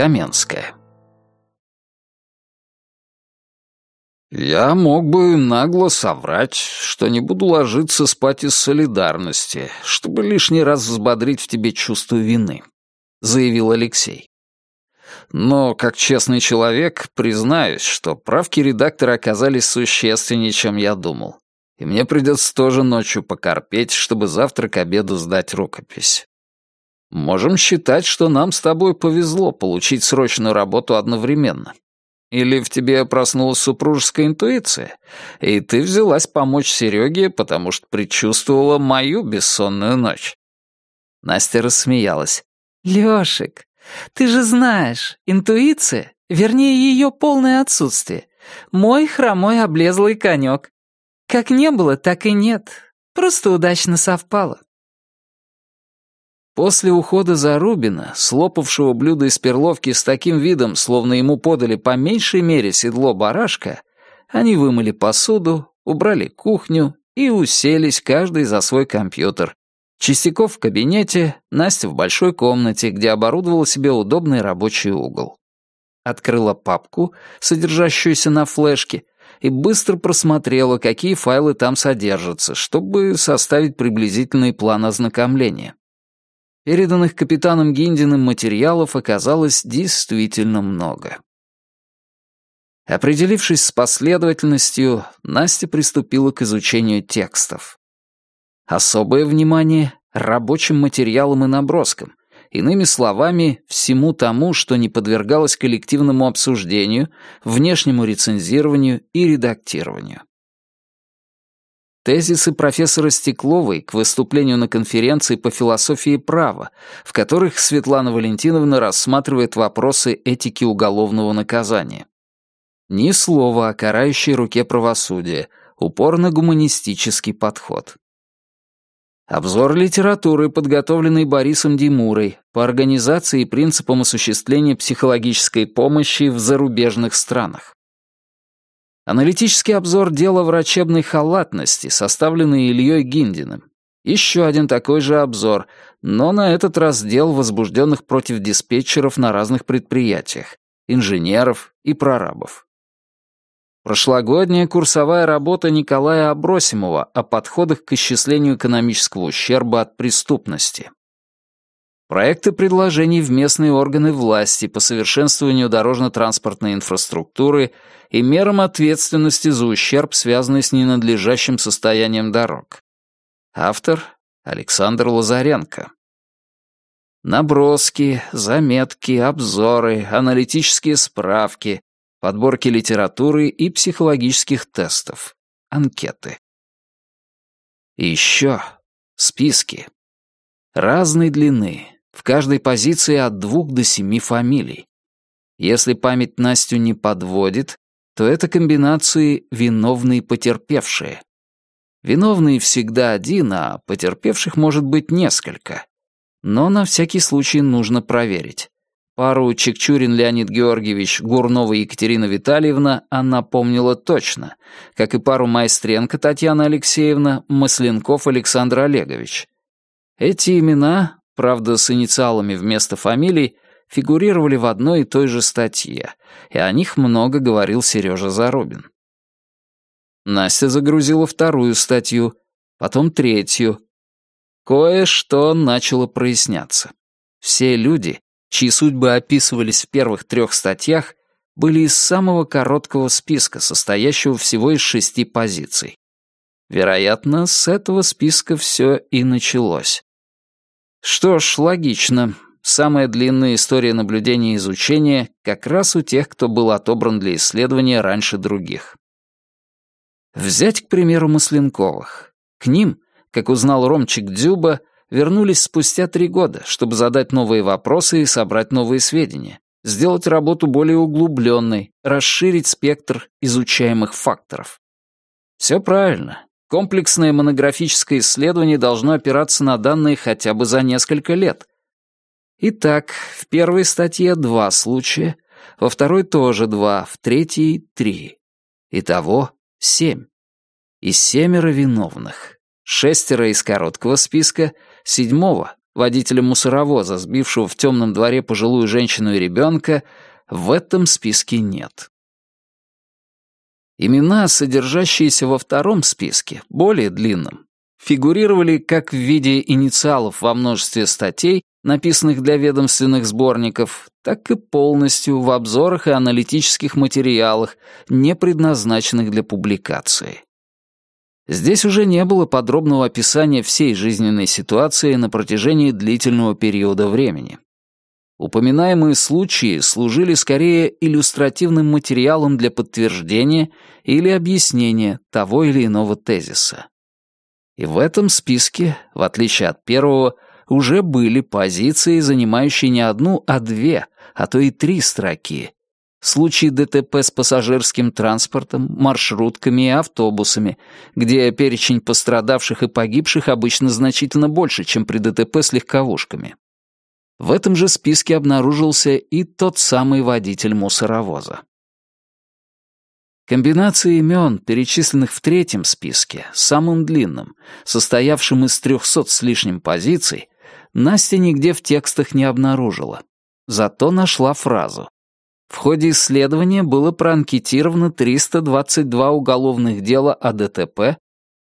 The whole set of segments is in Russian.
Каменская. Я мог бы нагло соврать, что не буду ложиться спать из солидарности, чтобы лишний раз взбодрить в тебе чувство вины, заявил Алексей. Но, как честный человек, признаюсь, что правки редактора оказались существеннее, чем я думал. И мне придется тоже ночью покорпеть, чтобы завтра к обеду сдать рукопись. Можем считать, что нам с тобой повезло получить срочную работу одновременно. Или в тебе проснулась супружеская интуиция, и ты взялась помочь Сереге, потому что предчувствовала мою бессонную ночь?» Настя рассмеялась. «Лёшик, ты же знаешь, интуиция, вернее, ее полное отсутствие, мой хромой облезлый конек. Как не было, так и нет. Просто удачно совпало. После ухода Зарубина, слопавшего блюдо из перловки с таким видом, словно ему подали по меньшей мере седло барашка, они вымыли посуду, убрали кухню и уселись каждый за свой компьютер. Чистяков в кабинете, Настя в большой комнате, где оборудовала себе удобный рабочий угол. Открыла папку, содержащуюся на флешке, и быстро просмотрела, какие файлы там содержатся, чтобы составить приблизительный план ознакомления. Переданных капитаном Гиндиным материалов оказалось действительно много. Определившись с последовательностью, Настя приступила к изучению текстов. Особое внимание — рабочим материалам и наброскам, иными словами, всему тому, что не подвергалось коллективному обсуждению, внешнему рецензированию и редактированию. Тезисы профессора Стекловой к выступлению на конференции по философии права, в которых Светлана Валентиновна рассматривает вопросы этики уголовного наказания. Ни слова о карающей руке правосудия, упор на гуманистический подход. Обзор литературы, подготовленный Борисом Димурой по организации и принципам осуществления психологической помощи в зарубежных странах. Аналитический обзор дела врачебной халатности, составленный Ильей Гиндиным. Еще один такой же обзор, но на этот раз дел, возбужденных против диспетчеров на разных предприятиях, инженеров и прорабов. Прошлогодняя курсовая работа Николая Абросимова о подходах к исчислению экономического ущерба от преступности. Проекты предложений в местные органы власти по совершенствованию дорожно-транспортной инфраструктуры и мерам ответственности за ущерб, связанный с ненадлежащим состоянием дорог. Автор Александр Лазаренко. Наброски, заметки, обзоры, аналитические справки, подборки литературы и психологических тестов, анкеты. И еще списки. Разной длины, в каждой позиции от двух до семи фамилий. Если память Настю не подводит, то это комбинации «виновные потерпевшие». Виновный всегда один, а потерпевших может быть несколько. Но на всякий случай нужно проверить. Пару Чекчурин Леонид Георгиевич, Гурнова Екатерина Витальевна она помнила точно, как и пару Майстренко Татьяна Алексеевна, Масленков Александр Олегович. Эти имена правда, с инициалами вместо фамилий, фигурировали в одной и той же статье, и о них много говорил Сережа Зарубин. Настя загрузила вторую статью, потом третью. Кое-что начало проясняться. Все люди, чьи судьбы описывались в первых трех статьях, были из самого короткого списка, состоящего всего из шести позиций. Вероятно, с этого списка все и началось. Что ж, логично. Самая длинная история наблюдения и изучения как раз у тех, кто был отобран для исследования раньше других. Взять, к примеру, Масленковых. К ним, как узнал Ромчик Дзюба, вернулись спустя три года, чтобы задать новые вопросы и собрать новые сведения, сделать работу более углубленной, расширить спектр изучаемых факторов. Все правильно. Комплексное монографическое исследование должно опираться на данные хотя бы за несколько лет. Итак, в первой статье два случая, во второй тоже два, в третьей — три. Итого семь. И семеро виновных. Шестеро из короткого списка, седьмого, водителя мусоровоза, сбившего в темном дворе пожилую женщину и ребенка, в этом списке нет. Имена, содержащиеся во втором списке, более длинном, фигурировали как в виде инициалов во множестве статей, написанных для ведомственных сборников, так и полностью в обзорах и аналитических материалах, не предназначенных для публикации. Здесь уже не было подробного описания всей жизненной ситуации на протяжении длительного периода времени. Упоминаемые случаи служили скорее иллюстративным материалом для подтверждения или объяснения того или иного тезиса. И в этом списке, в отличие от первого, уже были позиции, занимающие не одну, а две, а то и три строки. Случаи ДТП с пассажирским транспортом, маршрутками и автобусами, где перечень пострадавших и погибших обычно значительно больше, чем при ДТП с легковушками. В этом же списке обнаружился и тот самый водитель мусоровоза. Комбинация имен, перечисленных в третьем списке, самым длинным, состоявшим из трехсот с лишним позиций, Настя нигде в текстах не обнаружила. Зато нашла фразу. В ходе исследования было проанкетировано 322 уголовных дела о ДТП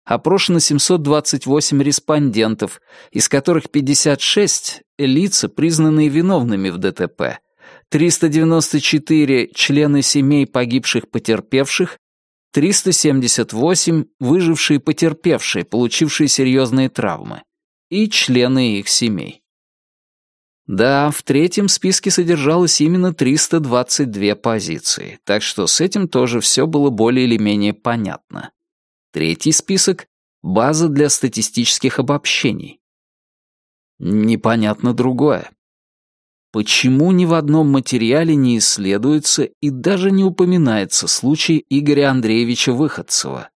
опрошено 728 респондентов, из которых 56 — лица, признанные виновными в ДТП, 394 — члены семей погибших потерпевших, 378 — выжившие потерпевшие, получившие серьезные травмы, и члены их семей. Да, в третьем списке содержалось именно 322 позиции, так что с этим тоже все было более или менее понятно. Третий список — база для статистических обобщений. Непонятно другое. Почему ни в одном материале не исследуется и даже не упоминается случай Игоря Андреевича Выходцева?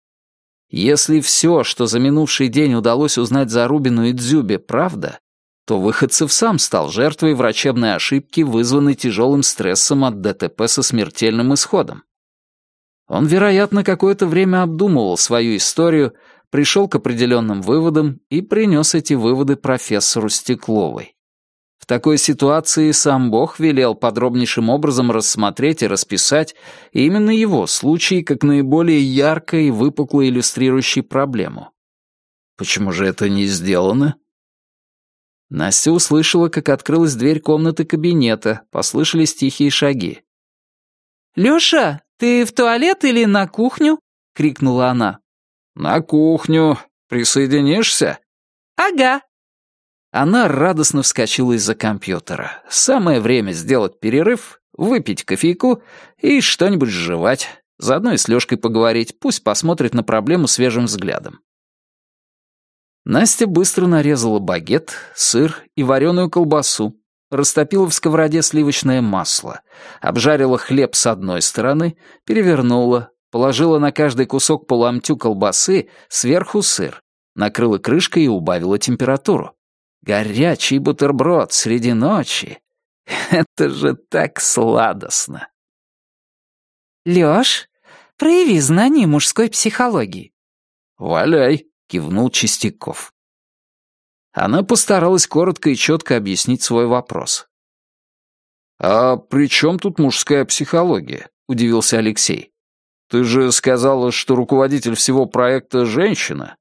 Если все, что за минувший день удалось узнать за Рубину и Дзюбе, правда, то Выходцев сам стал жертвой врачебной ошибки, вызванной тяжелым стрессом от ДТП со смертельным исходом. Он, вероятно, какое-то время обдумывал свою историю, пришел к определенным выводам и принес эти выводы профессору Стекловой. В такой ситуации сам Бог велел подробнейшим образом рассмотреть и расписать именно его случай как наиболее ярко и выпукло иллюстрирующий проблему. Почему же это не сделано? Настя услышала, как открылась дверь комнаты кабинета, послышались тихие шаги. «Лёша, ты в туалет или на кухню?» — крикнула она. «На кухню. Присоединишься?» «Ага». Она радостно вскочила из-за компьютера. Самое время сделать перерыв, выпить кофейку и что-нибудь жевать. Заодно и с Лёшкой поговорить, пусть посмотрит на проблему свежим взглядом. Настя быстро нарезала багет, сыр и вареную колбасу, растопила в сковороде сливочное масло, обжарила хлеб с одной стороны, перевернула, положила на каждый кусок по ломтю колбасы, сверху сыр, накрыла крышкой и убавила температуру. Горячий бутерброд среди ночи. Это же так сладостно. «Лёш, прояви знание мужской психологии». «Валяй», — кивнул Чистяков. Она постаралась коротко и четко объяснить свой вопрос. «А при чем тут мужская психология?» — удивился Алексей. «Ты же сказала, что руководитель всего проекта — женщина.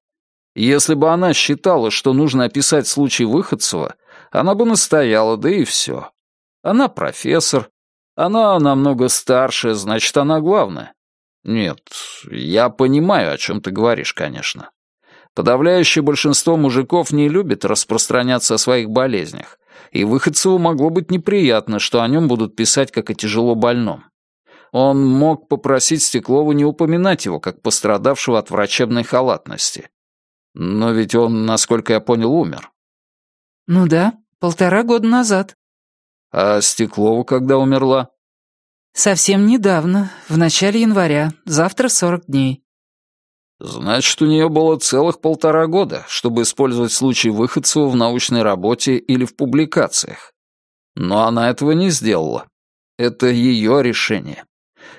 Если бы она считала, что нужно описать случай Выходцева, она бы настояла, да и все. Она профессор, она намного старше, значит, она главная. Нет, я понимаю, о чем ты говоришь, конечно. Подавляющее большинство мужиков не любит распространяться о своих болезнях, и Выходцеву могло быть неприятно, что о нем будут писать как о тяжело больном. Он мог попросить Стеклову не упоминать его как пострадавшего от врачебной халатности. Но ведь он, насколько я понял, умер. Ну да, полтора года назад. А Стеклова когда умерла? Совсем недавно, в начале января, завтра сорок дней. Значит, у нее было целых полтора года, чтобы использовать случай Выходцева в научной работе или в публикациях. Но она этого не сделала. Это ее решение.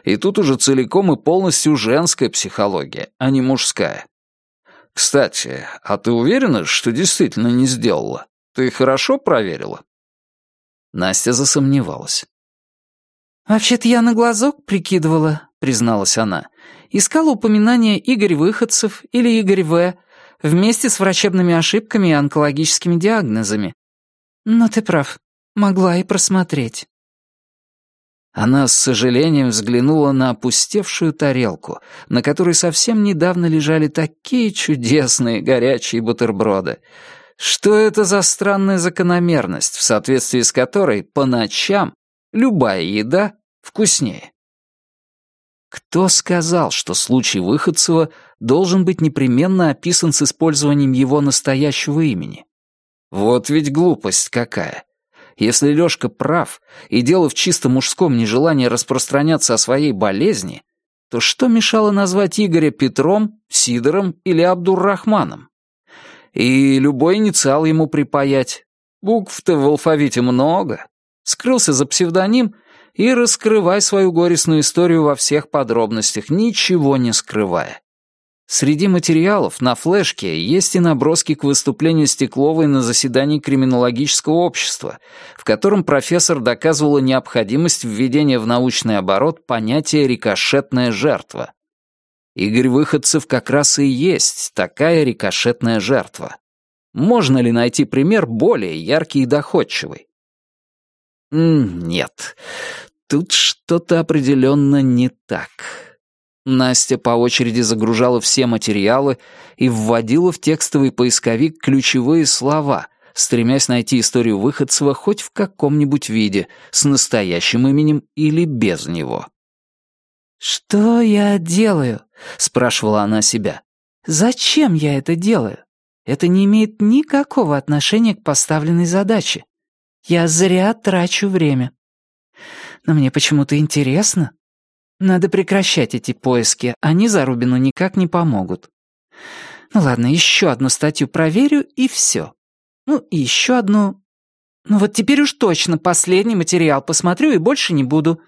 И тут уже целиком и полностью женская психология, а не мужская. Кстати, а ты уверена, что действительно не сделала? Ты хорошо проверила?» Настя засомневалась. «Вообще-то я на глазок прикидывала», — призналась она. «Искала упоминания Игорь Выходцев или Игорь В. вместе с врачебными ошибками и онкологическими диагнозами. Но ты прав, могла и просмотреть». Она с сожалением взглянула на опустевшую тарелку, на которой совсем недавно лежали такие чудесные горячие бутерброды. Что это за странная закономерность, в соответствии с которой по ночам любая еда вкуснее? Кто сказал, что случай Выходцева должен быть непременно описан с использованием его настоящего имени? Вот ведь глупость какая. Если Лёшка прав, и дело в чисто мужском нежелании распространяться о своей болезни, то что мешало назвать Игоря Петром, Сидором или Абдуррахманом? И любой инициал ему припаять. Букв-то в алфавите много. Скрылся за псевдоним и раскрывай свою горестную историю во всех подробностях, ничего не скрывая. Среди материалов на флешке есть и наброски к выступлению Стекловой на заседании криминологического общества, в котором профессор доказывала необходимость введения в научный оборот понятия «рикошетная жертва». Игорь Выходцев как раз и есть такая рикошетная жертва. Можно ли найти пример более яркий и доходчивый? Нет, тут что-то определенно не так. Настя по очереди загружала все материалы и вводила в текстовый поисковик ключевые слова, стремясь найти историю Выходцева хоть в каком-нибудь виде, с настоящим именем или без него. «Что я делаю?» — спрашивала она себя. «Зачем я это делаю? Это не имеет никакого отношения к поставленной задаче. Я зря трачу время. Но мне почему-то интересно. Надо прекращать эти поиски, они Зарубину никак не помогут. Ну ладно, еще одну статью проверю, и все. Ну, и еще одну... Ну вот теперь уж точно последний материал посмотрю и больше не буду.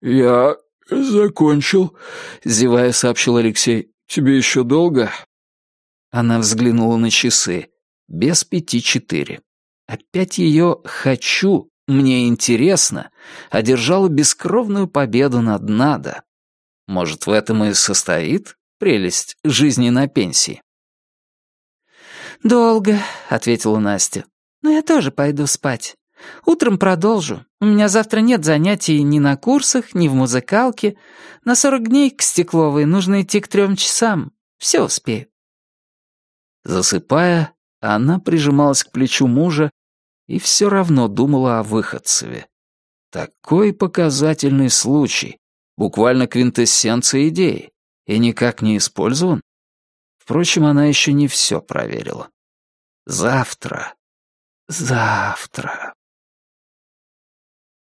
«Я закончил», — зевая сообщил Алексей. «Тебе еще долго?» Она взглянула на часы. Без пяти четыре. Опять ее «хочу» мне интересно, одержала бескровную победу над Надо. Может, в этом и состоит прелесть жизни на пенсии? «Долго», — ответила Настя. «Но я тоже пойду спать. Утром продолжу. У меня завтра нет занятий ни на курсах, ни в музыкалке. На сорок дней к Стекловой нужно идти к трем часам. Все успею». Засыпая, она прижималась к плечу мужа и все равно думала о выходцеве. Такой показательный случай, буквально квинтэссенция идеи, и никак не использован. Впрочем, она еще не все проверила. Завтра. Завтра.